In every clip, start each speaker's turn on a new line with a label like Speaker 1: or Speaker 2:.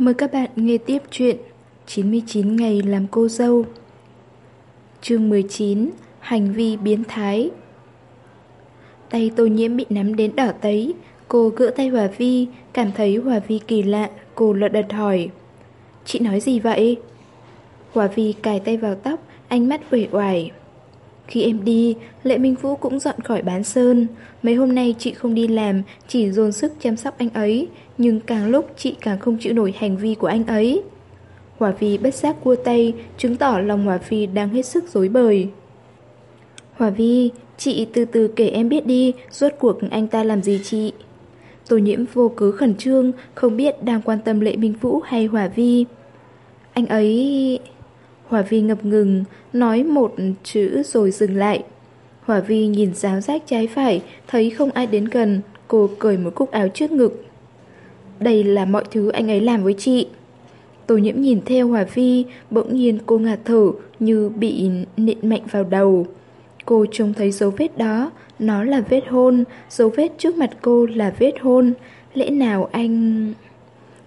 Speaker 1: Mời các bạn nghe tiếp chuyện 99 ngày làm cô dâu. Chương 19 Hành vi biến thái. Tay tô nhiễm bị nắm đến đỏ tấy, Cô gỡ tay Hòa Vi, Cảm thấy Hòa Vi kỳ lạ, Cô lật đật hỏi. Chị nói gì vậy? Hòa Vi cài tay vào tóc, Ánh mắt uể oải. Khi em đi, Lệ Minh Vũ cũng dọn khỏi bán sơn. Mấy hôm nay chị không đi làm, Chỉ dồn sức chăm sóc anh ấy. Nhưng càng lúc chị càng không chịu nổi hành vi của anh ấy. Hòa Vi bất giác cua tay, Chứng tỏ lòng Hòa Vi đang hết sức dối bời. Hòa Vi Chị từ từ kể em biết đi, Rốt cuộc anh ta làm gì chị? Tô nhiễm vô cứ khẩn trương, Không biết đang quan tâm Lệ Minh Vũ hay Hòa Vi Anh ấy... Hòa Vi ngập ngừng, Nói một chữ rồi dừng lại. Hòa Vi nhìn giáo giác trái phải, Thấy không ai đến gần, Cô cởi một cúc áo trước ngực. Đây là mọi thứ anh ấy làm với chị. Tô nhiễm nhìn theo Hòa Vi Bỗng nhiên cô ngạt thở Như bị nện mạnh vào đầu. Cô trông thấy dấu vết đó Nó là vết hôn Dấu vết trước mặt cô là vết hôn. Lẽ nào anh...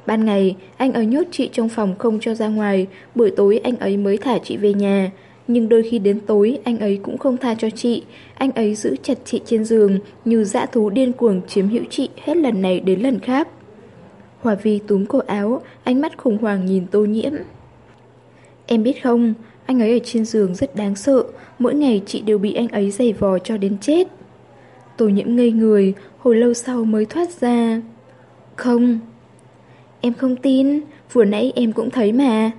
Speaker 1: Ban ngày, anh ấy nhốt chị trong phòng không cho ra ngoài Buổi tối anh ấy mới thả chị về nhà. Nhưng đôi khi đến tối anh ấy cũng không tha cho chị. Anh ấy giữ chặt chị trên giường Như dã thú điên cuồng chiếm hữu chị hết lần này đến lần khác. Hòa Vi túm cổ áo, Ánh mắt khủng hoảng nhìn tô nhiễm. Em biết không, Anh ấy ở trên giường rất đáng sợ, Mỗi ngày chị đều bị anh ấy giày vò cho đến chết. Tô nhiễm ngây người, Hồi lâu sau mới thoát ra. Không, Em không tin, Vừa nãy em cũng thấy mà.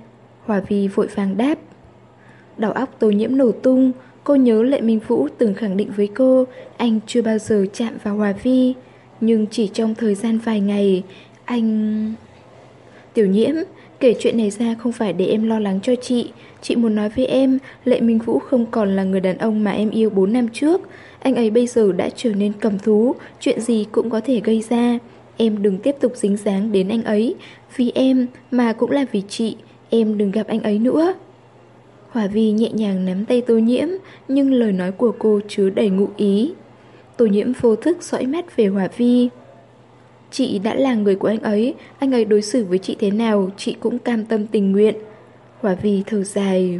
Speaker 1: Hòa Vi vội vàng đáp. Đầu óc tô nhiễm nổ tung, Cô nhớ Lệ Minh Vũ từng khẳng định với cô, Anh chưa bao giờ chạm vào Hòa Vi, Nhưng chỉ trong thời gian vài ngày anh... Tiểu nhiễm, Kể chuyện này ra không phải để em lo lắng cho chị. Chị muốn nói với em, Lệ Minh Vũ không còn là người đàn ông mà em yêu 4 năm trước. Anh ấy bây giờ đã trở nên cầm thú, Chuyện gì cũng có thể gây ra. Em đừng tiếp tục dính dáng đến anh ấy. Vì em mà cũng là vì chị, Em đừng gặp anh ấy nữa. Hòa Vi nhẹ nhàng nắm tay tô nhiễm, Nhưng lời nói của cô chứa đầy ngụ ý. Tô nhiễm vô thức dõi mắt về Hòa Vi. Chị đã là người của anh ấy. Anh ấy đối xử với chị thế nào Chị cũng cam tâm tình nguyện. Hòa Vi thở dài.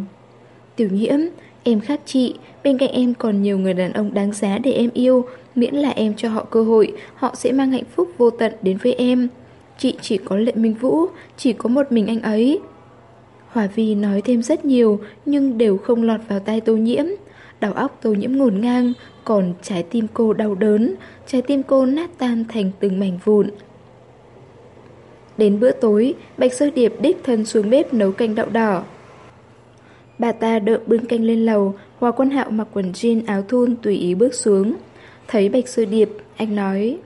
Speaker 1: Tiểu nhiễm, em khác chị. Bên cạnh em còn nhiều người đàn ông đáng giá để em yêu. Miễn là em cho họ cơ hội Họ sẽ mang hạnh phúc vô tận đến với em. Chị chỉ có lệ minh vũ Chỉ có một mình anh ấy. Hòa Vi nói thêm rất nhiều Nhưng đều không lọt vào tai tô nhiễm. Đầu óc tô nhiễm ngổn ngang Còn trái tim cô đau đớn Trái tim cô nát tan thành từng mảnh vụn. Đến bữa tối Bạch Sơ Điệp đích thân xuống bếp nấu canh đậu đỏ. Bà ta đợi bưng canh lên lầu Hòa quân hạo mặc quần jean áo thun tùy ý bước xuống. Thấy Bạch Sơ Điệp Anh nói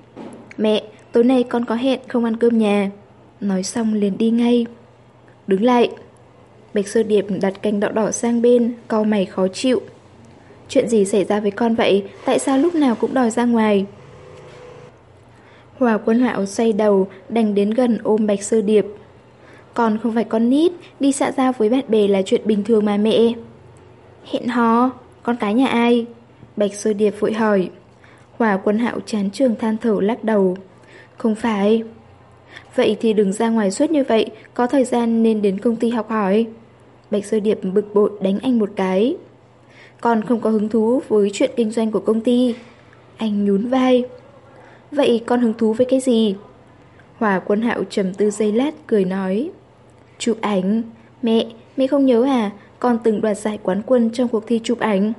Speaker 1: Mẹ, tối nay con có hẹn không ăn cơm nhà? Nói xong liền đi ngay. Đứng lại. Bạch Sơ Điệp đặt canh đậu đỏ sang bên cau mày khó chịu. Chuyện gì xảy ra với con vậy? Tại sao lúc nào cũng đòi ra ngoài? Hòa quân hạo xoay đầu, Đành đến gần ôm Bạch Sơ Điệp. Con không phải con nít, Đi xã giao với bạn bè là chuyện bình thường mà mẹ. Hẹn hò, Con cái nhà ai? Bạch Sơ Điệp vội hỏi. Hòa quân hạo chán trường than thở lắc đầu. Không phải. Vậy thì đừng ra ngoài suốt như vậy, Có thời gian nên đến công ty học hỏi. Bạch Sơ Điệp bực bội đánh anh một cái. Con không có hứng thú với chuyện kinh doanh của công ty. Anh nhún vai. Vậy con hứng thú với cái gì? Hòa quân hạo trầm tư giây lát cười nói. Chụp ảnh. Mẹ, mẹ không nhớ à? Con từng đoạt giải quán quân trong cuộc thi chụp ảnh.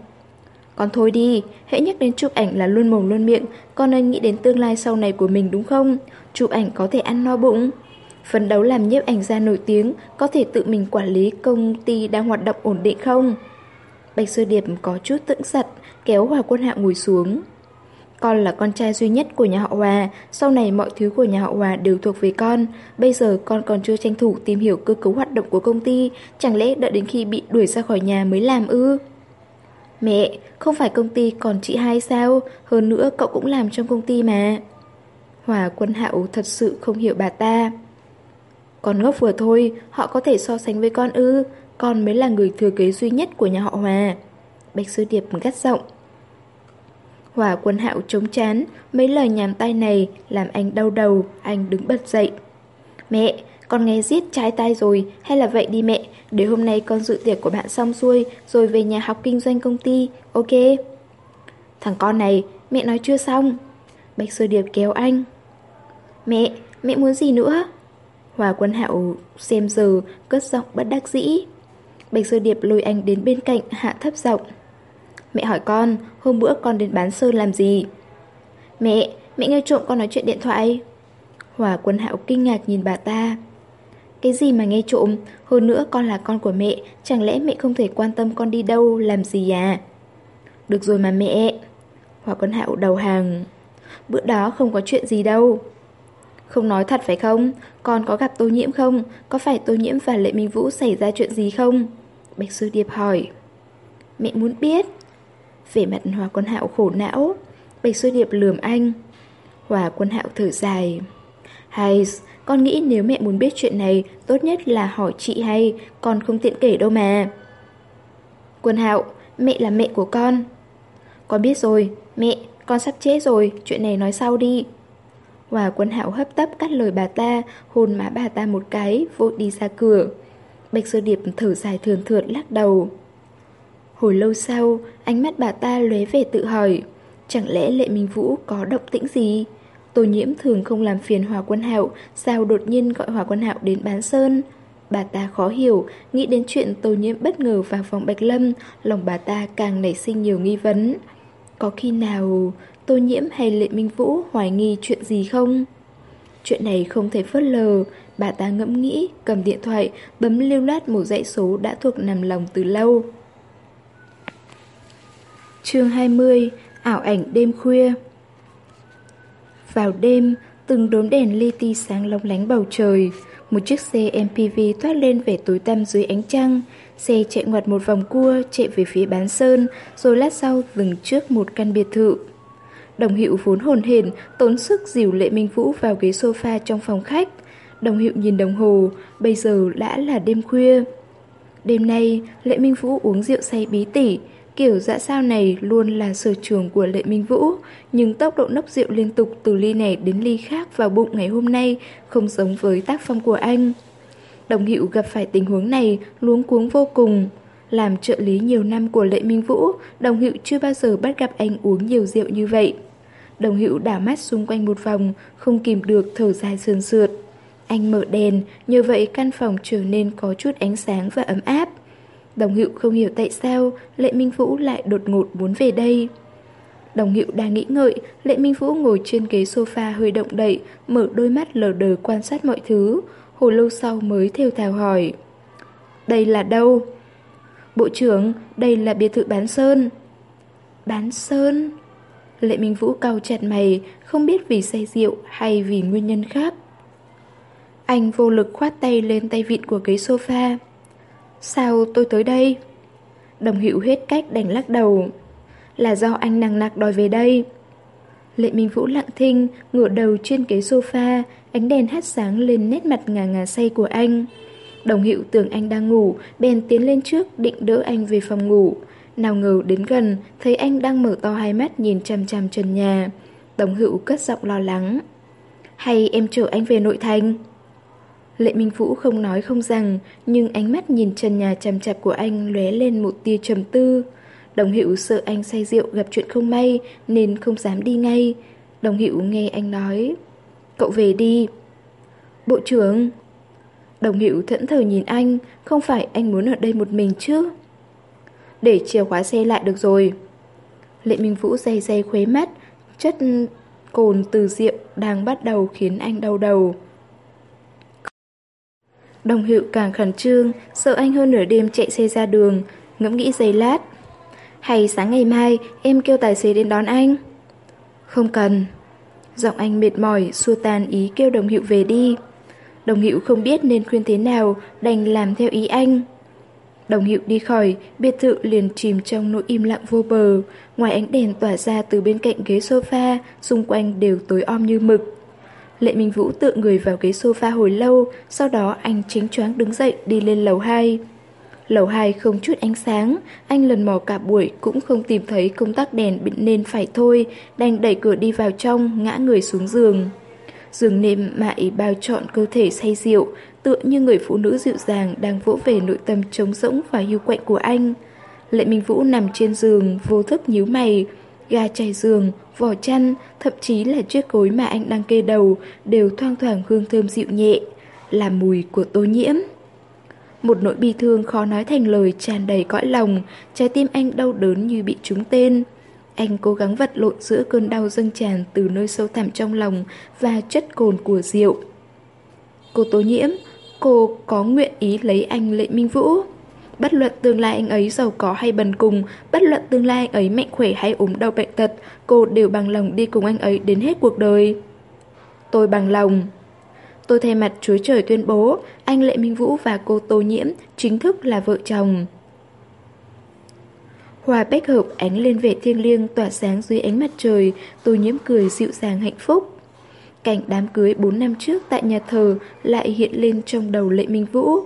Speaker 1: Con thôi đi Hãy nhắc đến chụp ảnh là luôn mồm luôn miệng. Con nên nghĩ đến tương lai sau này của mình đúng không? Chụp ảnh có thể ăn no bụng. Phấn đấu làm nhiếp ảnh gia nổi tiếng Có thể tự mình quản lý công ty đang hoạt động ổn định không? Bạch Sơ Điệp có chút tững giật Kéo Hòa quân hạo ngồi xuống con là con trai duy nhất của nhà họ Hòa, sau này mọi thứ của nhà họ Hòa đều thuộc về con. Bây giờ con còn chưa tranh thủ tìm hiểu cơ cấu hoạt động của công ty, chẳng lẽ đợi đến khi bị đuổi ra khỏi nhà mới làm ư? Mẹ, không phải công ty còn chị hai sao? Hơn nữa cậu cũng làm trong công ty mà. Hòa quân hạo thật sự không hiểu bà ta. Con ngốc vừa thôi, họ có thể so sánh với con ư, con mới là người thừa kế duy nhất của nhà họ Hòa. Bạch Sư Điệp gắt giọng. hòa quân hạo chống chán, mấy lời nhàm tay này làm anh đau đầu, anh đứng bật dậy. Mẹ, con nghe giết trái tay rồi, hay là vậy đi mẹ, để hôm nay con dự tiệc của bạn xong xuôi, rồi về nhà học kinh doanh công ty, ok? Thằng con này, mẹ nói chưa xong. Bạch sư Điệp kéo anh. Mẹ, mẹ muốn gì nữa? Hòa quân hạo xem giờ, cất giọng bất đắc dĩ. Bạch Sơ Điệp lôi anh đến bên cạnh, hạ thấp giọng. Mẹ hỏi con, hôm bữa con đến bán sơn làm gì? Mẹ, mẹ nghe trộm con nói chuyện điện thoại. Hòa quân hạo kinh ngạc nhìn bà ta. Cái gì mà nghe trộm, hơn nữa con là con của mẹ, chẳng lẽ mẹ không thể quan tâm con đi đâu, làm gì à? Được rồi mà mẹ. Hòa quân hạo đầu hàng. Bữa đó không có chuyện gì đâu. Không nói thật phải không? Con có gặp tô nhiễm không? Có phải tô nhiễm và Lệ Minh Vũ xảy ra chuyện gì không? Bạch Sư Điệp hỏi. Mẹ muốn biết. Vẻ mặt Hòa Quân Hạo khổ não. Bạch Sư Điệp lườm anh. Hòa Quân Hạo thở dài. Hay, con nghĩ nếu mẹ muốn biết chuyện này, tốt nhất là hỏi chị hay, con không tiện kể đâu mà. Quân Hạo, mẹ là mẹ của con. Con biết rồi, mẹ, con sắp chết rồi, chuyện này nói sau đi. Hòa quân hạo hấp tấp cắt lời bà ta, hôn má bà ta một cái, vội đi ra cửa. Bạch Sơ Điệp thở dài thường thượt lắc đầu. Hồi lâu sau, ánh mắt bà ta lóe về tự hỏi, chẳng lẽ Lệ Minh Vũ có động tĩnh gì? Tô nhiễm thường không làm phiền Hòa Quân Hạo, sao đột nhiên gọi Hòa Quân Hạo đến bán sơn? Bà ta khó hiểu, nghĩ đến chuyện Tô nhiễm bất ngờ vào phòng Bạch Lâm, lòng bà ta càng nảy sinh nhiều nghi vấn. Có khi nào Tô Nhiễm hay Lệ Minh Vũ hoài nghi chuyện gì không? Chuyện này không thể phớt lờ, bà ta ngẫm nghĩ, cầm điện thoại, bấm lưu loát một dãy số đã thuộc nằm lòng từ lâu. chương 20 Ảo ảnh đêm khuya Vào đêm, từng đốm đèn li ti sáng lóng lánh bầu trời, một chiếc xe MPV thoát lên vẻ tối tăm dưới ánh trăng, xe chạy ngoặt một vòng cua chạy về phía bán sơn, rồi lát sau dừng trước một căn biệt thự. Đồng hiệu vốn hồn hển, tốn sức dìu Lệ Minh Vũ vào ghế sofa trong phòng khách. Đồng hiệu nhìn đồng hồ, bây giờ đã là đêm khuya. Đêm nay, Lệ Minh Vũ uống rượu say bí tỉ, kiểu dã sao này luôn là sở trường của Lệ Minh Vũ, nhưng tốc độ nốc rượu liên tục từ ly này đến ly khác vào bụng ngày hôm nay không giống với tác phong của anh. Đồng hiệu gặp phải tình huống này luống cuống vô cùng. Làm trợ lý nhiều năm của Lệ Minh Vũ, đồng hiệu chưa bao giờ bắt gặp anh uống nhiều rượu như vậy. Đồng hiệu đảo mắt xung quanh một vòng, không kìm được thở dài sườn sượt. Anh mở đèn, như vậy căn phòng trở nên có chút ánh sáng và ấm áp. Đồng hữu không hiểu tại sao Lệ Minh Vũ lại đột ngột muốn về đây. Đồng hữu đang nghĩ ngợi, Lệ Minh Vũ ngồi trên ghế sofa hơi động đậy, mở đôi mắt lờ đờ quan sát mọi thứ. Hồi lâu sau mới theo thào hỏi. Đây là đâu? Bộ trưởng, đây là biệt thự bán sơn. Bán sơn? Lệ Minh Vũ cau chặt mày, không biết vì say rượu hay vì nguyên nhân khác. Anh vô lực khoát tay lên tay vịn của ghế sofa. Sao tôi tới đây? Đồng hữu hết cách đành lắc đầu. Là do anh nặng nặc đòi về đây. Lệ Minh Vũ lặng thinh, ngửa đầu trên ghế sofa, ánh đèn hát sáng lên nét mặt ngà ngà say của anh. Đồng hiệu tưởng anh đang ngủ, bèn tiến lên trước định đỡ anh về phòng ngủ. Nào ngờ đến gần, thấy anh đang mở to hai mắt nhìn chằm chằm trần nhà. Đồng hữu cất giọng lo lắng. Hay em chở anh về nội thành? Lệ Minh Vũ không nói không rằng, nhưng ánh mắt nhìn trần nhà chằm chạp của anh lóe lên một tia trầm tư. Đồng hữu sợ anh say rượu gặp chuyện không may nên không dám đi ngay. Đồng hữu nghe anh nói, cậu về đi. Bộ trưởng... Đồng hữu thẫn thờ nhìn anh, không phải anh muốn ở đây một mình chứ? để chìa khóa xe lại được rồi. Lệ Minh Vũ day day khuế mắt, chất cồn từ rượu đang bắt đầu khiến anh đau đầu. Đồng hiệu càng khẩn trương, sợ anh hơn nửa đêm chạy xe ra đường, ngẫm nghĩ giây lát. Hay sáng ngày mai em kêu tài xế đến đón anh? Không cần. Giọng anh mệt mỏi, xua tan ý kêu đồng hiệu về đi. Đồng hiệu không biết nên khuyên thế nào, đành làm theo ý anh. Đồng hiệu đi khỏi, biệt thự liền chìm trong nỗi im lặng vô bờ. Ngoài ánh đèn tỏa ra từ bên cạnh ghế sofa, xung quanh đều tối om như mực. Lệ Minh Vũ tự người vào ghế sofa hồi lâu, sau đó anh chính choáng đứng dậy đi lên lầu 2. Lầu 2 không chút ánh sáng, anh lần mò cả buổi cũng không tìm thấy công tắc đèn bị nên phải thôi, đành đẩy cửa đi vào trong, ngã người xuống giường. giường nệm mại bao trọn cơ thể say rượu, tựa như người phụ nữ dịu dàng đang vỗ về nội tâm trống rỗng và hiu quạnh của anh. Lệ Minh Vũ nằm trên giường, vô thức nhíu mày, ga chảy giường, vỏ chăn, thậm chí là chiếc gối mà anh đang kê đầu đều thoang thoảng hương thơm dịu nhẹ, là mùi của tô nhiễm. Một nỗi bi thương khó nói thành lời tràn đầy cõi lòng, trái tim anh đau đớn như bị trúng tên. Anh cố gắng vật lộn giữa cơn đau dâng tràn từ nơi sâu thẳm trong lòng và chất cồn của rượu. Cô tố nhiễm, cô có nguyện ý lấy anh Lệ Minh Vũ. Bất luận tương lai anh ấy giàu có hay bần cùng, bất luận tương lai anh ấy mạnh khỏe hay ốm đau bệnh tật, cô đều bằng lòng đi cùng anh ấy đến hết cuộc đời. Tôi bằng lòng. Tôi thay mặt Chúa Trời tuyên bố, anh Lệ Minh Vũ và cô Tô Nhiễm chính thức là vợ chồng. Hoa bách hợp ánh lên vẻ thiêng liêng tỏa sáng dưới ánh mặt trời, Tô Nhiễm cười dịu dàng hạnh phúc. Cảnh đám cưới 4 năm trước tại nhà thờ lại hiện lên trong đầu Lệ Minh Vũ.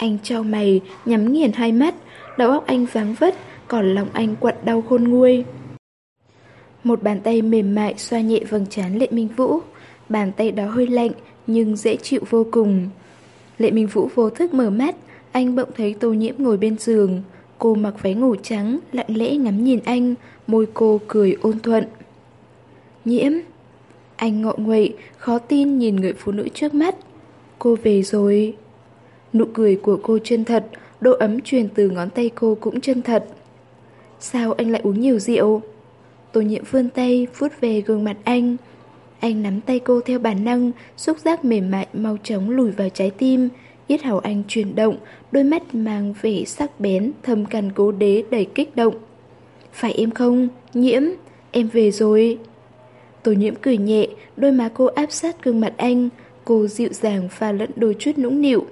Speaker 1: Anh trao mày, nhắm nghiền hai mắt, đầu óc anh váng vất, còn lòng anh quặn đau khôn nguôi. Một bàn tay mềm mại xoa nhẹ vầng trán Lệ Minh Vũ. Bàn tay đó hơi lạnh, nhưng dễ chịu vô cùng. Lệ Minh Vũ vô thức mở mắt, anh bỗng thấy tô nhiễm ngồi bên giường. Cô mặc váy ngủ trắng, lặng lẽ ngắm nhìn anh, môi cô cười ôn thuận. Nhiễm Anh ngọ nguậy, khó tin nhìn người phụ nữ trước mắt. Cô về rồi. Nụ cười của cô chân thật, độ ấm truyền từ ngón tay cô cũng chân thật. Sao anh lại uống nhiều rượu? Tô nhiệm vươn tay, vuốt về gương mặt anh. Anh nắm tay cô theo bản năng, xúc giác mềm mại mau chóng lùi vào trái tim. Yết hầu anh chuyển động, đôi mắt mang vẻ sắc bén, thầm cằn cố đế đầy kích động. Phải em không? Nhiễm, em về rồi. Tô nhiễm cười nhẹ, đôi má cô áp sát gương mặt anh. Cô dịu dàng pha lẫn đôi chút nũng nịu.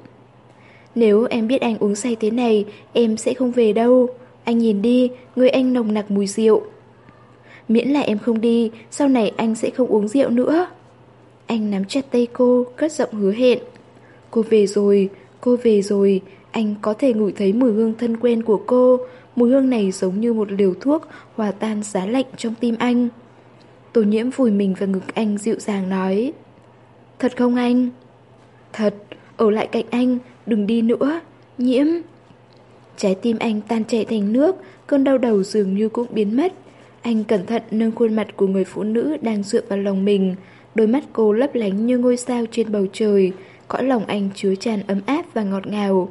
Speaker 1: Nếu em biết anh uống say thế này, em sẽ không về đâu. Anh nhìn đi, người anh nồng nặc mùi rượu. Miễn là em không đi, sau này anh sẽ không uống rượu nữa. Anh nắm chặt tay cô, cất giọng hứa hẹn. Cô về rồi, cô về rồi, anh có thể ngửi thấy mùi hương thân quen của cô. Mùi hương này giống như một liều thuốc hòa tan giá lạnh trong tim anh. Tô nhiễm vùi mình vào ngực anh dịu dàng nói. Thật không anh? Thật, ở lại cạnh anh, đừng đi nữa, nhiễm. Trái tim anh tan chảy thành nước, cơn đau đầu dường như cũng biến mất. Anh cẩn thận nâng khuôn mặt của người phụ nữ đang dựa vào lòng mình, đôi mắt cô lấp lánh như ngôi sao trên bầu trời, cõi lòng anh chứa tràn ấm áp và ngọt ngào.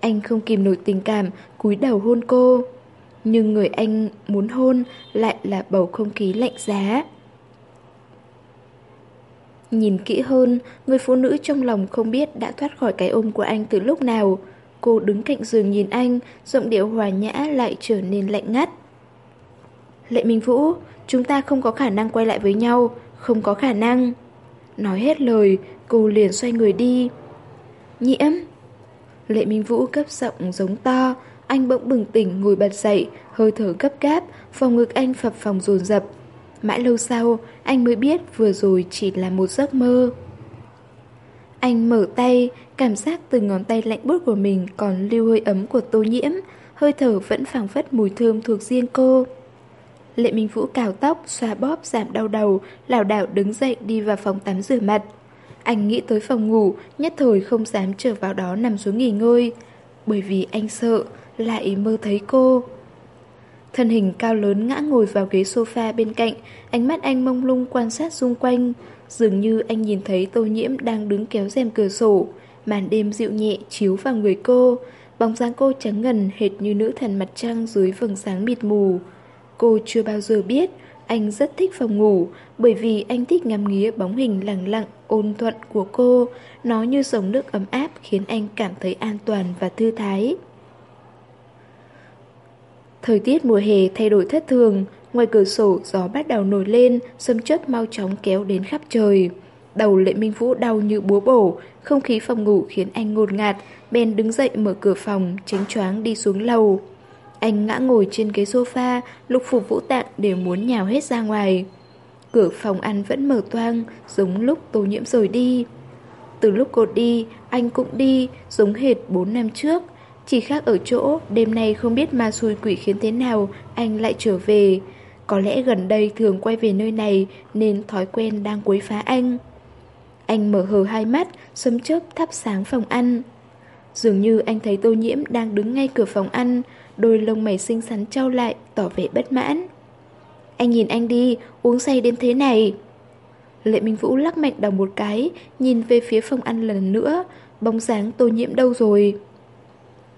Speaker 1: Anh không kìm nổi tình cảm, cúi đầu hôn cô. Nhưng người anh muốn hôn lại là bầu không khí lạnh giá. Nhìn kỹ hơn, người phụ nữ trong lòng không biết đã thoát khỏi cái ôm của anh từ lúc nào. Cô đứng cạnh giường nhìn anh, giọng điệu hòa nhã lại trở nên lạnh ngắt. Lệ Minh Vũ, chúng ta không có khả năng quay lại với nhau, không có khả năng. Nói hết lời, cô liền xoay người đi. Nhiễm! Lệ Minh Vũ cấp giọng giống to, anh bỗng bừng tỉnh ngồi bật dậy, hơi thở gấp gáp, phòng ngực anh phập phòng dồn dập. Mãi lâu sau, anh mới biết vừa rồi chỉ là một giấc mơ. Anh mở tay, cảm giác từ ngón tay lạnh buốt của mình còn lưu hơi ấm của tô nhiễm, hơi thở vẫn phảng phất mùi thơm thuộc riêng cô. Lệ Minh Vũ cào tóc, xoa bóp, giảm đau đầu, lảo đảo đứng dậy đi vào phòng tắm rửa mặt. Anh nghĩ tới phòng ngủ, nhất thời không dám trở vào đó nằm xuống nghỉ ngơi, bởi vì anh sợ, lại mơ thấy cô. Thân hình cao lớn ngã ngồi vào ghế sofa bên cạnh, ánh mắt anh mông lung quan sát xung quanh. Dường như anh nhìn thấy tô nhiễm đang đứng kéo rèm cửa sổ, màn đêm dịu nhẹ chiếu vào người cô. Bóng dáng cô trắng ngần hệt như nữ thần mặt trăng dưới vầng sáng mịt mù. Cô chưa bao giờ biết anh rất thích phòng ngủ bởi vì anh thích ngắm nghía bóng hình lặng lặng, ôn thuận của cô. Nó như dòng nước ấm áp khiến anh cảm thấy an toàn và thư thái. Thời tiết mùa hè thay đổi thất thường, ngoài cửa sổ gió bắt đầu nổi lên, sấm chớp mau chóng kéo đến khắp trời. Đầu lệ minh vũ đau như búa bổ, không khí phòng ngủ khiến anh ngột ngạt, Ben đứng dậy mở cửa phòng, tránh choáng đi xuống lầu. Anh ngã ngồi trên ghế sofa, lục phục vũ tạng đều muốn nhào hết ra ngoài. Cửa phòng ăn vẫn mở toang, giống lúc tô nhiễm rồi đi. Từ lúc cô đi, anh cũng đi, giống hệt 4 năm trước. Chỉ khác ở chỗ, đêm nay không biết ma xui quỷ khiến thế nào, anh lại trở về. Có lẽ gần đây thường quay về nơi này nên thói quen đang quấy phá anh. Anh mở hờ hai mắt, sấm chớp thắp sáng phòng ăn. Dường như anh thấy tô nhiễm đang đứng ngay cửa phòng ăn, đôi lông mày xinh xắn trao lại, tỏ vẻ bất mãn. Anh nhìn anh đi, uống say đến thế này. Lệ Minh Vũ lắc mạnh đầu một cái, nhìn về phía phòng ăn lần nữa, bóng dáng tô nhiễm đâu rồi.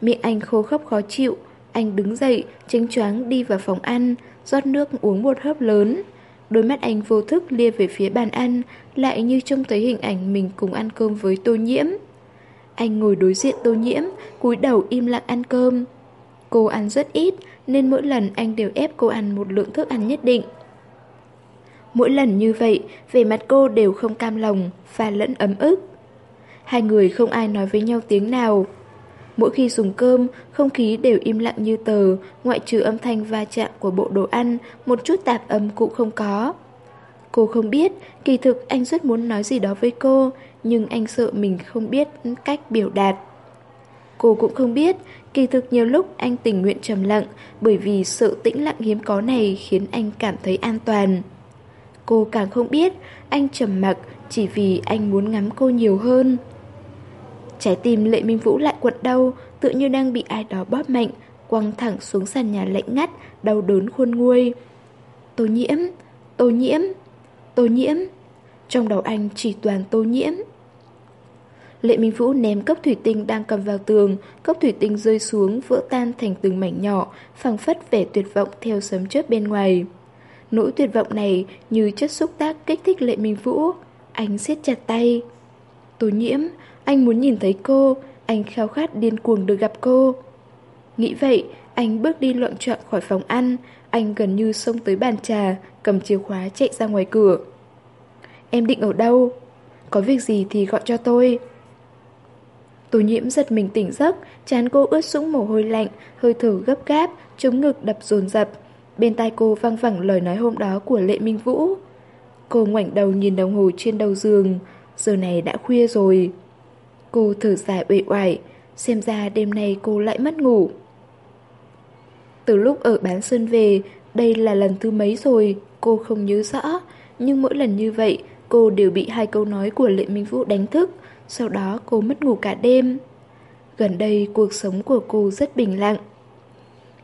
Speaker 1: Miệng anh khô khốc khó chịu, anh đứng dậy, tránh choáng đi vào phòng ăn, rót nước uống một hớp lớn. Đôi mắt anh vô thức lia về phía bàn ăn, lại như trông thấy hình ảnh mình cùng ăn cơm với tô nhiễm. Anh ngồi đối diện tô nhiễm, cúi đầu im lặng ăn cơm. Cô ăn rất ít, nên mỗi lần anh đều ép cô ăn một lượng thức ăn nhất định. Mỗi lần như vậy, vẻ mặt cô đều không cam lòng, và lẫn ấm ức. Hai người không ai nói với nhau tiếng nào. Mỗi khi dùng cơm, không khí đều im lặng như tờ, ngoại trừ âm thanh va chạm của bộ đồ ăn, một chút tạp âm cũng không có. Cô không biết, kỳ thực anh rất muốn nói gì đó với cô, nhưng anh sợ mình không biết cách biểu đạt. Cô cũng không biết, kỳ thực nhiều lúc anh tình nguyện trầm lặng bởi vì sự tĩnh lặng hiếm có này khiến anh cảm thấy an toàn. Cô càng không biết, anh trầm mặc chỉ vì anh muốn ngắm cô nhiều hơn. Trái tim Lệ Minh Vũ lại quặn đau, tự như đang bị ai đó bóp mạnh, quăng thẳng xuống sàn nhà lạnh ngắt, đau đớn khuôn nguôi. Tô nhiễm, tô nhiễm, tô nhiễm. Trong đầu anh chỉ toàn tô nhiễm. Lệ Minh Vũ ném cốc thủy tinh đang cầm vào tường, cốc thủy tinh rơi xuống vỡ tan thành từng mảnh nhỏ, phẳng phất vẻ tuyệt vọng theo sấm chớp bên ngoài. Nỗi tuyệt vọng này như chất xúc tác kích thích Lệ Minh Vũ. Anh siết chặt tay. Tô nhiễm, anh muốn nhìn thấy cô, anh khao khát điên cuồng được gặp cô. Nghĩ vậy, anh bước đi loạn trọn khỏi phòng ăn, anh gần như xông tới bàn trà, cầm chìa khóa chạy ra ngoài cửa. Em định ở đâu? Có việc gì thì gọi cho tôi. Tô nhiễm giật mình tỉnh giấc, chán cô ướt sũng mồ hôi lạnh, hơi thở gấp gáp, chống ngực đập dồn dập. Bên tai cô văng vẳng lời nói hôm đó của Lệ Minh Vũ. Cô ngoảnh đầu nhìn đồng hồ trên đầu giường, giờ này đã khuya rồi. Cô thở dài uể oải, xem ra đêm nay cô lại mất ngủ. Từ lúc ở bán sơn về, đây là lần thứ mấy rồi, cô không nhớ rõ, nhưng mỗi lần như vậy, cô đều bị hai câu nói của Lệ Minh Vũ đánh thức, sau đó cô mất ngủ cả đêm. Gần đây cuộc sống của cô rất bình lặng.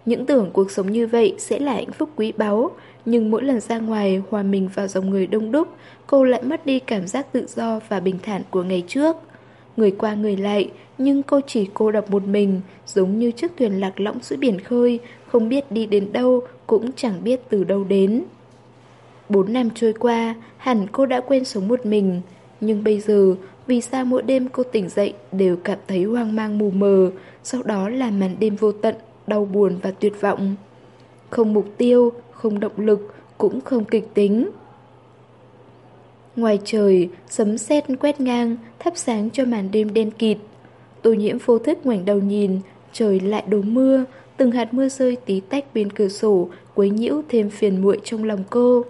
Speaker 1: Những tưởng cuộc sống như vậy sẽ là hạnh phúc quý báu, nhưng mỗi lần ra ngoài hòa mình vào dòng người đông đúc, cô lại mất đi cảm giác tự do và bình thản của ngày trước. Người qua người lại, nhưng cô chỉ cô độc một mình, giống như chiếc thuyền lạc lõng giữa biển khơi, không biết đi đến đâu, cũng chẳng biết từ đâu đến. Bốn năm trôi qua, hẳn cô đã quên sống một mình, nhưng bây giờ, vì sao mỗi đêm cô tỉnh dậy đều cảm thấy hoang mang mù mờ, sau đó là màn đêm vô tận, đau buồn và tuyệt vọng. Không mục tiêu, không động lực, cũng không kịch tính. Ngoài trời, sấm sét quét ngang, thắp sáng cho màn đêm đen kịt. Tô nhiễm vô thức ngoảnh đầu nhìn, trời lại đổ mưa, từng hạt mưa rơi tí tách bên cửa sổ, quấy nhiễu thêm phiền muội trong lòng cô.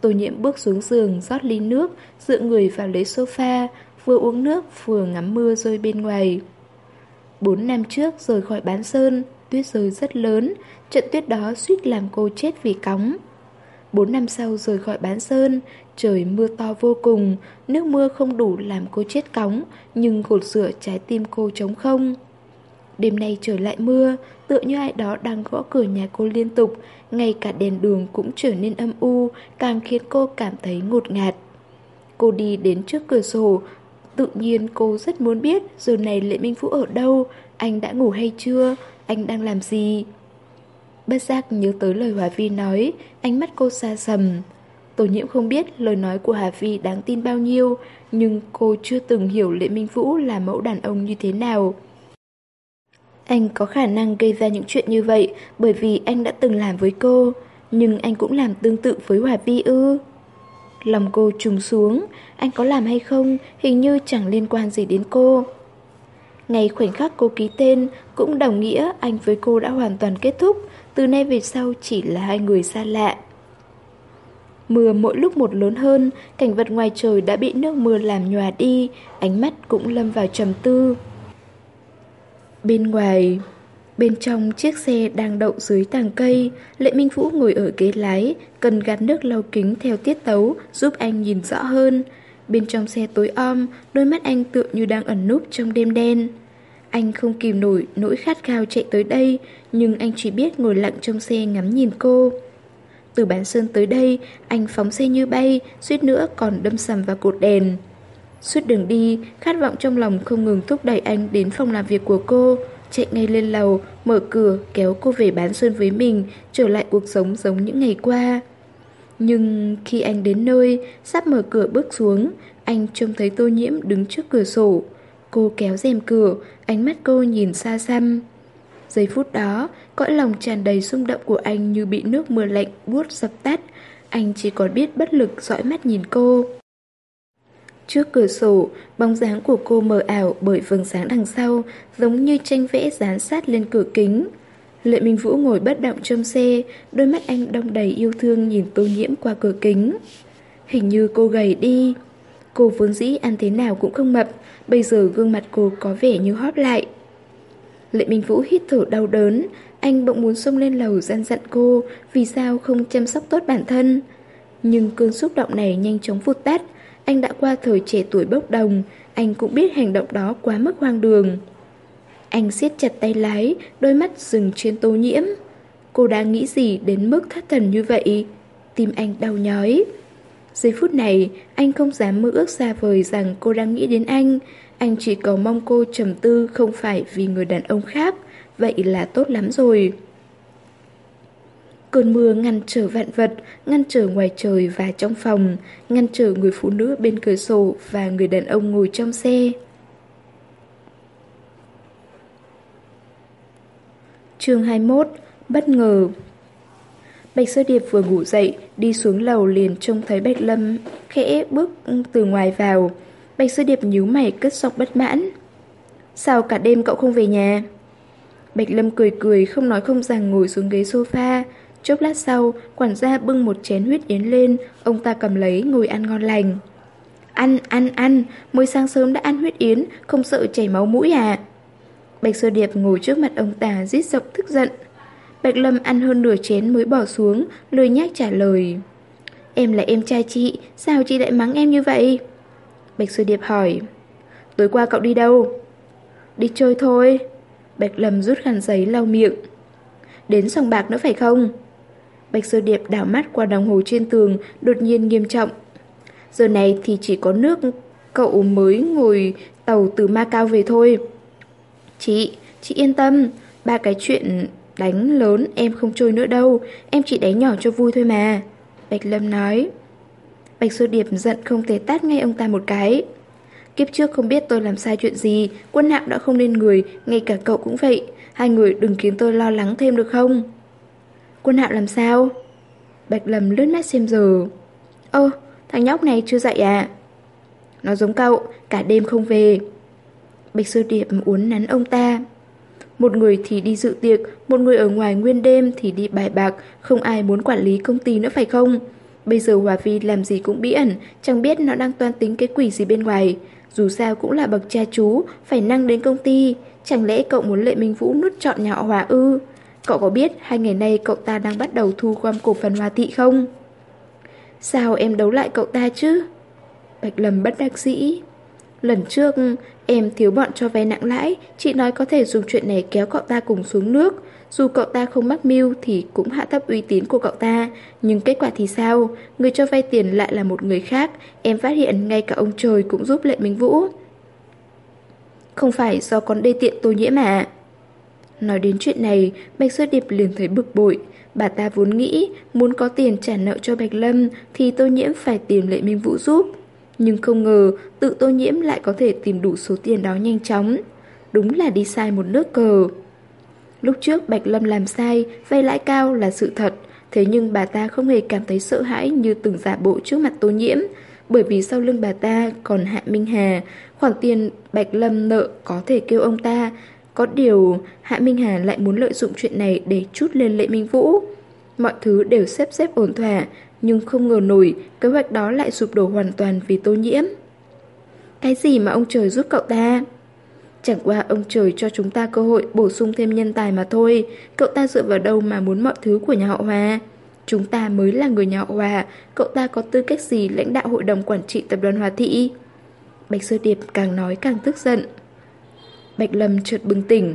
Speaker 1: Tô nhiễm bước xuống giường, rót ly nước, dựa người vào lấy sofa, vừa uống nước vừa ngắm mưa rơi bên ngoài. Bốn năm trước rời khỏi bán sơn, tuyết rơi rất lớn, trận tuyết đó suýt làm cô chết vì cóng. Bốn năm sau rời khỏi bán sơn, trời mưa to vô cùng, nước mưa không đủ làm cô chết cóng, nhưng gột rửa trái tim cô trống không. Đêm nay trời lại mưa, tựa như ai đó đang gõ cửa nhà cô liên tục, ngay cả đèn đường cũng trở nên âm u, càng khiến cô cảm thấy ngột ngạt. Cô đi đến trước cửa sổ, tự nhiên cô rất muốn biết giờ này Lệ Minh Vũ ở đâu, anh đã ngủ hay chưa, anh đang làm gì. Bất giác nhớ tới lời Hòa Vi nói, ánh mắt cô xa sầm. Tổ nhiễm không biết lời nói của Hà Vi đáng tin bao nhiêu, nhưng cô chưa từng hiểu Lệ Minh Vũ là mẫu đàn ông như thế nào. Anh có khả năng gây ra những chuyện như vậy bởi vì anh đã từng làm với cô, nhưng anh cũng làm tương tự với Hòa Vi ư. Lòng cô trùng xuống, anh có làm hay không hình như chẳng liên quan gì đến cô. Ngày khoảnh khắc cô ký tên cũng đồng nghĩa anh với cô đã hoàn toàn kết thúc, từ nay về sau chỉ là hai người xa lạ. Mưa mỗi lúc một lớn hơn, cảnh vật ngoài trời đã bị nước mưa làm nhòa đi, ánh mắt cũng lâm vào trầm tư. Bên ngoài, bên trong chiếc xe đang đậu dưới tàng cây, Lệ Minh Vũ ngồi ở ghế lái, cần gạt nước lau kính theo tiết tấu giúp anh nhìn rõ hơn. Bên trong xe tối om, đôi mắt anh tựa như đang ẩn núp trong đêm đen. Anh không kìm nổi nỗi khát khao chạy tới đây, nhưng anh chỉ biết ngồi lặng trong xe ngắm nhìn cô. Từ bán sơn tới đây, anh phóng xe như bay, suýt nữa còn đâm sầm vào cột đèn. Suốt đường đi, khát vọng trong lòng không ngừng thúc đẩy anh đến phòng làm việc của cô, chạy ngay lên lầu, mở cửa, kéo cô về bán sơn với mình, trở lại cuộc sống giống những ngày qua. Nhưng khi anh đến nơi, sắp mở cửa bước xuống, anh trông thấy tô nhiễm đứng trước cửa sổ. Cô kéo rèm cửa, ánh mắt cô nhìn xa xăm. Giây phút đó, cõi lòng tràn đầy xung động của anh như bị nước mưa lạnh buốt dập tắt. Anh chỉ còn biết bất lực dõi mắt nhìn cô. Trước cửa sổ, bóng dáng của cô mờ ảo bởi vầng sáng đằng sau, giống như tranh vẽ dán sát lên cửa kính. Lệ Minh Vũ ngồi bất động trong xe, đôi mắt anh đông đầy yêu thương nhìn tô nhiễm qua cửa kính. Hình như cô gầy đi. Cô vốn dĩ ăn thế nào cũng không mập, bây giờ gương mặt cô có vẻ như hóp lại. Lệ Minh Vũ hít thở đau đớn, anh bỗng muốn xông lên lầu gian dặn cô vì sao không chăm sóc tốt bản thân. Nhưng cơn xúc động này nhanh chóng vụt tắt, anh đã qua thời trẻ tuổi bốc đồng, anh cũng biết hành động đó quá mức hoang đường. Anh siết chặt tay lái, đôi mắt dừng trên tô nhiễm. Cô đang nghĩ gì đến mức thất thần như vậy? Tim anh đau nhói. Giây phút này, anh không dám mơ ước xa vời rằng cô đang nghĩ đến anh. Anh chỉ cầu mong cô trầm tư không phải vì người đàn ông khác. Vậy là tốt lắm rồi. Cơn mưa ngăn trở vạn vật, ngăn trở ngoài trời và trong phòng, ngăn trở người phụ nữ bên cửa sổ và người đàn ông ngồi trong xe. chương 21 Bất ngờ Bạch Sơ Điệp vừa ngủ dậy, đi xuống lầu liền trông thấy Bạch Lâm khẽ bước từ ngoài vào. Bạch Sơ Điệp nhíu mày cất giọng bất mãn. Sao cả đêm cậu không về nhà? Bạch Lâm cười cười không nói không rằng ngồi xuống ghế sofa. Chốc lát sau, quản gia bưng một chén huyết yến lên, ông ta cầm lấy ngồi ăn ngon lành. Ăn, ăn, ăn, mới sáng sớm đã ăn huyết yến, không sợ chảy máu mũi à? Bạch Sơ Điệp ngồi trước mặt ông ta rít giọng tức giận. Bạch Lâm ăn hơn nửa chén mới bỏ xuống, lười nhác trả lời. Em là em trai chị, sao chị lại mắng em như vậy? Bạch Sư Điệp hỏi. Tối qua cậu đi đâu? Đi chơi thôi. Bạch Lâm rút khăn giấy lau miệng. Đến sòng bạc nữa phải không? Bạch Sư Điệp đảo mắt qua đồng hồ trên tường, đột nhiên nghiêm trọng. Giờ này thì chỉ có nước cậu mới ngồi tàu từ Macau về thôi. Chị, chị yên tâm, ba cái chuyện đánh lớn em không trôi nữa đâu, em chỉ đánh nhỏ cho vui thôi mà. Bạch Lâm nói. Bạch Sơ Điệp giận không thể tát ngay ông ta một cái. Kiếp trước không biết tôi làm sai chuyện gì, quân hạo đã không nên người, ngay cả cậu cũng vậy. Hai người đừng khiến tôi lo lắng thêm được không? Quân hạo làm sao? Bạch Lâm lướt mắt xem giờ. Ơ, thằng nhóc này chưa dậy à? Nó giống cậu, cả đêm không về. Bạch Sơ Điệp uốn nắn ông ta. Một người thì đi dự tiệc, một người ở ngoài nguyên đêm thì đi bài bạc, không ai muốn quản lý công ty nữa phải không? Bây giờ Hòa Vi làm gì cũng bí ẩn, chẳng biết nó đang toan tính cái quỷ gì bên ngoài. Dù sao cũng là bậc cha chú, phải năng đến công ty. Chẳng lẽ cậu muốn Lệ Minh Vũ nút chọn nhà họ Hòa ư? Cậu có biết hai ngày nay cậu ta đang bắt đầu thu gom cổ phần Hòa Thị không? Sao em đấu lại cậu ta chứ? Bạch Lâm bất đắc dĩ. Lần trước, em thiếu bọn cho vay nặng lãi, chị nói có thể dùng chuyện này kéo cậu ta cùng xuống nước. Dù cậu ta không mắc mưu thì cũng hạ thấp uy tín của cậu ta, nhưng kết quả thì sao? Người cho vay tiền lại là một người khác, em phát hiện ngay cả ông trời cũng giúp Lệ Minh Vũ. Không phải do con đê tiện tô nhiễm mà. Nói đến chuyện này, Bạch Xuất Điệp liền thấy bực bội. Bà ta vốn nghĩ muốn có tiền trả nợ cho Bạch Lâm thì tô nhiễm phải tìm Lệ Minh Vũ giúp. Nhưng không ngờ tự tô nhiễm lại có thể tìm đủ số tiền đó nhanh chóng. Đúng là đi sai một nước cờ. Lúc trước Bạch Lâm làm sai, vay lãi cao là sự thật, thế nhưng bà ta không hề cảm thấy sợ hãi như từng giả bộ trước mặt tô nhiễm, bởi vì sau lưng bà ta còn Hạ Minh Hà, khoản tiền Bạch Lâm nợ có thể kêu ông ta. Có điều, Hạ Minh Hà lại muốn lợi dụng chuyện này để chút lên Lệ Minh Vũ. Mọi thứ đều xếp xếp ổn thỏa, nhưng không ngờ nổi kế hoạch đó lại sụp đổ hoàn toàn vì tô nhiễm. Cái gì mà ông trời giúp cậu ta? Chẳng qua ông trời cho chúng ta cơ hội bổ sung thêm nhân tài mà thôi, cậu ta dựa vào đâu mà muốn mọi thứ của nhà họ Hòa? Chúng ta mới là người nhà họ Hòa, cậu ta có tư cách gì lãnh đạo hội đồng quản trị tập đoàn Hòa Thị? Bạch Sơ Điệp càng nói càng tức giận. Bạch Lâm chợt bừng tỉnh.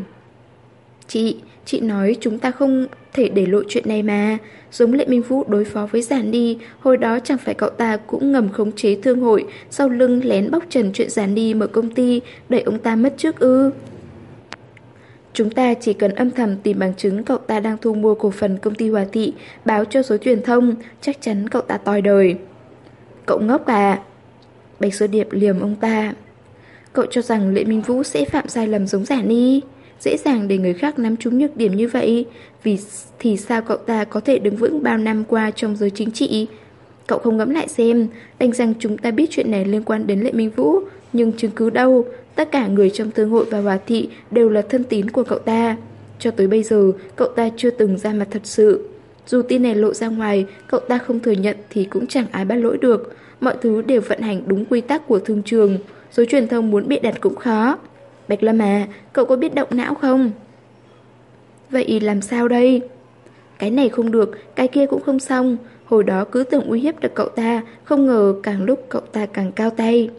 Speaker 1: Chị, chị nói chúng ta không thể để lộ chuyện này mà. Giống Lệ Minh Vũ đối phó với Giản Đi, hồi đó chẳng phải cậu ta cũng ngầm khống chế thương hội, sau lưng lén bóc trần chuyện Giản Đi mở công ty, đẩy ông ta mất trước ư. Chúng ta chỉ cần âm thầm tìm bằng chứng cậu ta đang thu mua cổ phần công ty Hòa Thị, báo cho số truyền thông, chắc chắn cậu ta toi đời. Cậu ngốc à? Bạch Sơ Điệp liềm ông ta. Cậu cho rằng Lệ Minh Vũ sẽ phạm sai lầm giống giả ni Dễ dàng để người khác nắm trúng nhược điểm như vậy. Vì thì sao cậu ta có thể đứng vững bao năm qua trong giới chính trị? Cậu không ngẫm lại xem, Đành rằng chúng ta biết chuyện này liên quan đến Lệ Minh Vũ. Nhưng chứng cứ đâu? Tất cả người trong thương hội và hòa thị Đều là thân tín của cậu ta. Cho tới bây giờ, cậu ta chưa từng ra mặt thật sự. Dù tin này lộ ra ngoài, Cậu ta không thừa nhận thì cũng chẳng ai bắt lỗi được. Mọi thứ đều vận hành đúng quy tắc của thương trường. Số truyền thông muốn bị đặt cũng khó. Bạch Lâm à, cậu có biết động não không? Vậy làm sao đây? Cái này không được, cái kia cũng không xong Hồi đó cứ tưởng uy hiếp được cậu ta Không ngờ càng lúc cậu ta càng cao tay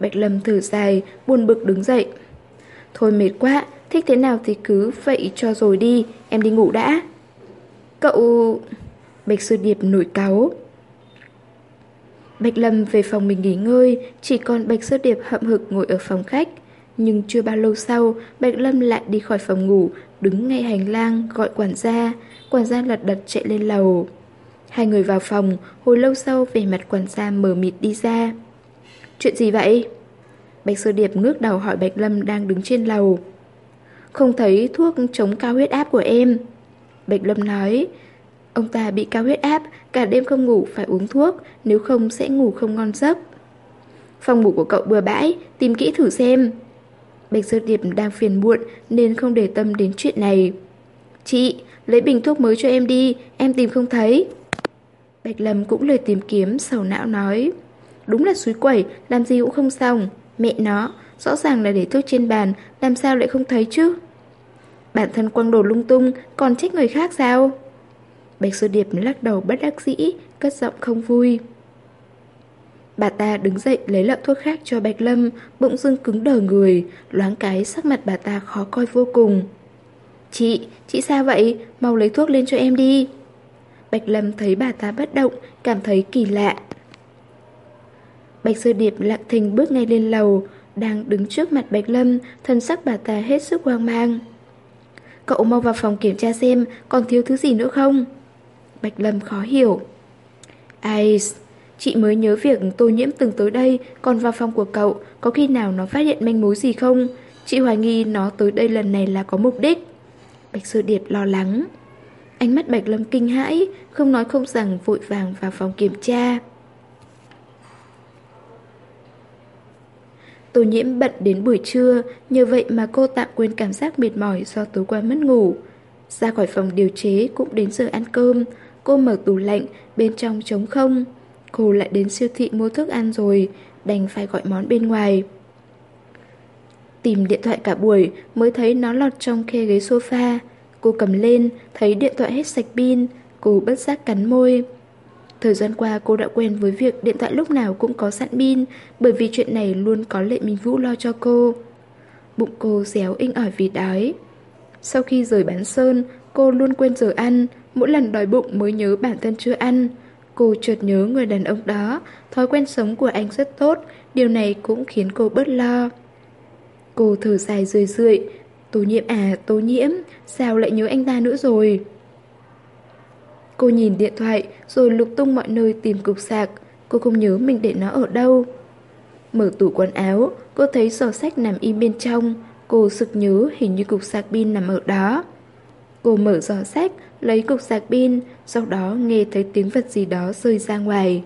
Speaker 1: Bạch Lâm thử dài Buồn bực đứng dậy Thôi mệt quá, thích thế nào thì cứ vậy cho rồi đi Em đi ngủ đã Cậu... Bạch Sư Điệp nổi cáu Bạch Lâm về phòng mình nghỉ ngơi, chỉ còn Bạch Sư Điệp hậm hực ngồi ở phòng khách. Nhưng chưa bao lâu sau, Bạch Lâm lại đi khỏi phòng ngủ, đứng ngay hành lang gọi quản gia. Quản gia lật đật chạy lên lầu. Hai người vào phòng, hồi lâu sau về mặt quản gia mờ mịt đi ra. Chuyện gì vậy? Bạch Sơ Điệp ngước đầu hỏi Bạch Lâm đang đứng trên lầu. Không thấy thuốc chống cao huyết áp của em. Bạch Lâm nói, Ông ta bị cao huyết áp, cả đêm không ngủ phải uống thuốc, nếu không sẽ ngủ không ngon giấc. Phòng ngủ của cậu bừa bãi, tìm kỹ thử xem. Bạch Sơ Điệp đang phiền muộn nên không để tâm đến chuyện này. Chị, lấy bình thuốc mới cho em đi, em tìm không thấy. Bạch Lâm cũng lời tìm kiếm, sầu não nói. Đúng là suối quẩy, làm gì cũng không xong. Mẹ nó, rõ ràng là để thuốc trên bàn, làm sao lại không thấy chứ? Bản thân quăng đồ lung tung, còn trách người khác sao? Bạch Sư Điệp lắc đầu bất đắc dĩ, cất giọng không vui. Bà ta đứng dậy lấy lọ thuốc khác cho Bạch Lâm, bỗng dưng cứng đờ người, loáng cái sắc mặt bà ta khó coi vô cùng. Chị, chị sao vậy? Mau lấy thuốc lên cho em đi. Bạch Lâm thấy bà ta bất động, cảm thấy kỳ lạ. Bạch Sư Điệp lặng thình bước ngay lên lầu, đang đứng trước mặt Bạch Lâm, thân sắc bà ta hết sức hoang mang. Cậu mau vào phòng kiểm tra xem còn thiếu thứ gì nữa không? Bạch Lâm khó hiểu. ice Chị mới nhớ việc tô nhiễm từng tới đây Còn vào phòng của cậu Có khi nào nó phát hiện manh mối gì không? Chị hoài nghi nó tới đây lần này là có mục đích. Bạch Sơ Điệp lo lắng. Ánh mắt Bạch Lâm kinh hãi Không nói không rằng vội vàng vào phòng kiểm tra. Tô nhiễm bận đến buổi trưa Nhờ vậy mà cô tạm quên cảm giác mệt mỏi Do tối qua mất ngủ. Ra khỏi phòng điều chế cũng đến giờ ăn cơm Cô mở tủ lạnh, bên trong trống không. Cô lại đến siêu thị mua thức ăn rồi, đành phải gọi món bên ngoài. Tìm điện thoại cả buổi mới thấy nó lọt trong khe ghế sofa. Cô cầm lên, thấy điện thoại hết sạch pin, cô bất giác cắn môi. Thời gian qua cô đã quen với việc điện thoại lúc nào cũng có sẵn pin, bởi vì chuyện này luôn có Lệ Minh Vũ lo cho cô. Bụng cô réo inh ỏi vì đói. Sau khi rời bán sơn, cô luôn quên giờ ăn, Mỗi lần đói bụng mới nhớ bản thân chưa ăn Cô chợt nhớ người đàn ông đó. Thói quen sống của anh rất tốt. Điều này cũng khiến cô bớt lo. Cô thở dài rười rượi. Tô nhiễm à tô nhiễm. Sao lại nhớ anh ta nữa rồi? Cô nhìn điện thoại Rồi lục tung mọi nơi tìm cục sạc. Cô không nhớ mình để nó ở đâu. Mở tủ quần áo Cô thấy sổ sách nằm im bên trong. Cô sực nhớ hình như cục sạc pin nằm ở đó. Cô mở giỏ sách lấy cục sạc pin, sau đó nghe thấy tiếng vật gì đó rơi ra ngoài.